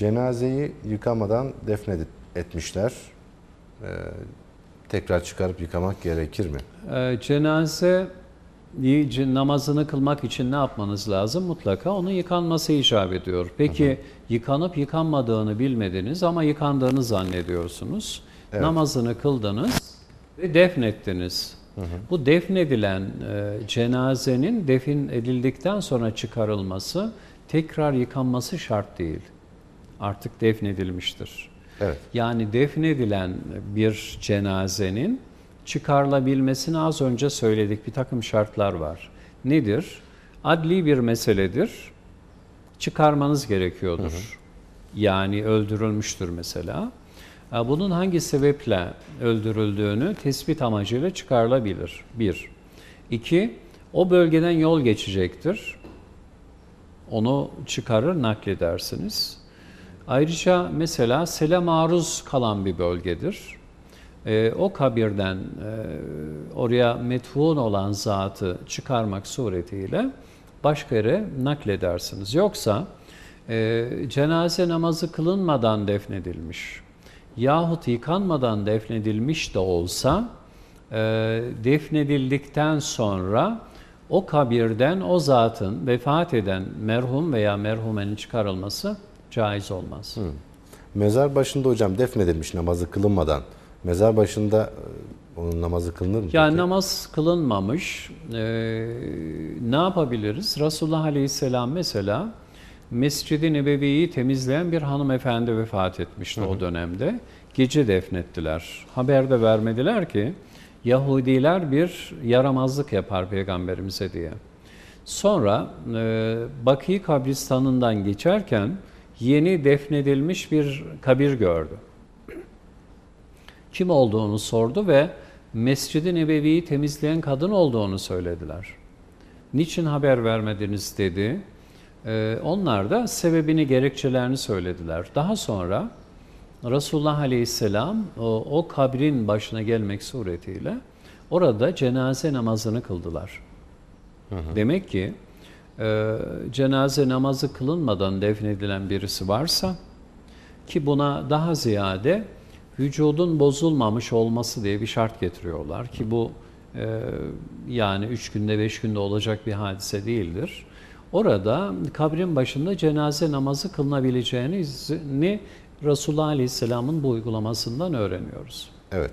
Cenazeyi yıkamadan defnetmişler. Ee, tekrar çıkarıp yıkamak gerekir mi? Ee, cenaze namazını kılmak için ne yapmanız lazım? Mutlaka onun yıkanması icap ediyor. Peki yıkanıp yıkanmadığını bilmediniz ama yıkandığını zannediyorsunuz. Evet. Namazını kıldınız ve defnettiniz. Bu defnedilen e, cenazenin defin edildikten sonra çıkarılması, tekrar yıkanması şart değil. Artık defnedilmiştir. Evet. Yani defnedilen bir cenazenin çıkarılabilmesini az önce söyledik. Bir takım şartlar var. Nedir? Adli bir meseledir. Çıkarmanız gerekiyordur. Yani öldürülmüştür mesela. Ha, Bunun hangi sebeple öldürüldüğünü tespit amacıyla çıkarılabilir. Bir. İki, o bölgeden yol geçecektir. Onu çıkarır, nakledersiniz. Ayrıca mesela sele maruz kalan bir bölgedir. Ee, o kabirden e, oraya metfun olan zatı çıkarmak suretiyle başka yere nakledersiniz. Yoksa e, cenaze namazı kılınmadan defnedilmiş yahut yıkanmadan defnedilmiş de olsa e, defnedildikten sonra o kabirden o zatın vefat eden merhum veya merhumenin çıkarılması caiz olmaz. Mezar başında hocam defnedilmiş namazı kılınmadan. Mezar başında e, onun namazı kılınır mı? Yani peki? namaz kılınmamış. Ee, ne yapabiliriz? Resulullah Aleyhisselam mesela Mescid-i Nebevi'yi temizleyen bir hanımefendi vefat etmişti o dönemde. Gece defnettiler. Haber de vermediler ki Yahudiler bir yaramazlık yapar peygamberimize diye. Sonra e, Baki kabristanından geçerken yeni defnedilmiş bir kabir gördü. Kim olduğunu sordu ve Mescid-i Nebevi'yi temizleyen kadın olduğunu söylediler. Niçin haber vermediniz dedi. Ee, onlar da sebebini, gerekçelerini söylediler. Daha sonra Resulullah Aleyhisselam o, o kabrin başına gelmek suretiyle orada cenaze namazını kıldılar. Demek ki e, cenaze namazı kılınmadan defnedilen birisi varsa ki buna daha ziyade vücudun bozulmamış olması diye bir şart getiriyorlar ki bu e, yani üç günde beş günde olacak bir hadise değildir. Orada kabrin başında cenaze namazı kılınabileceğini Resulullah Aleyhisselam'ın bu uygulamasından öğreniyoruz. Evet.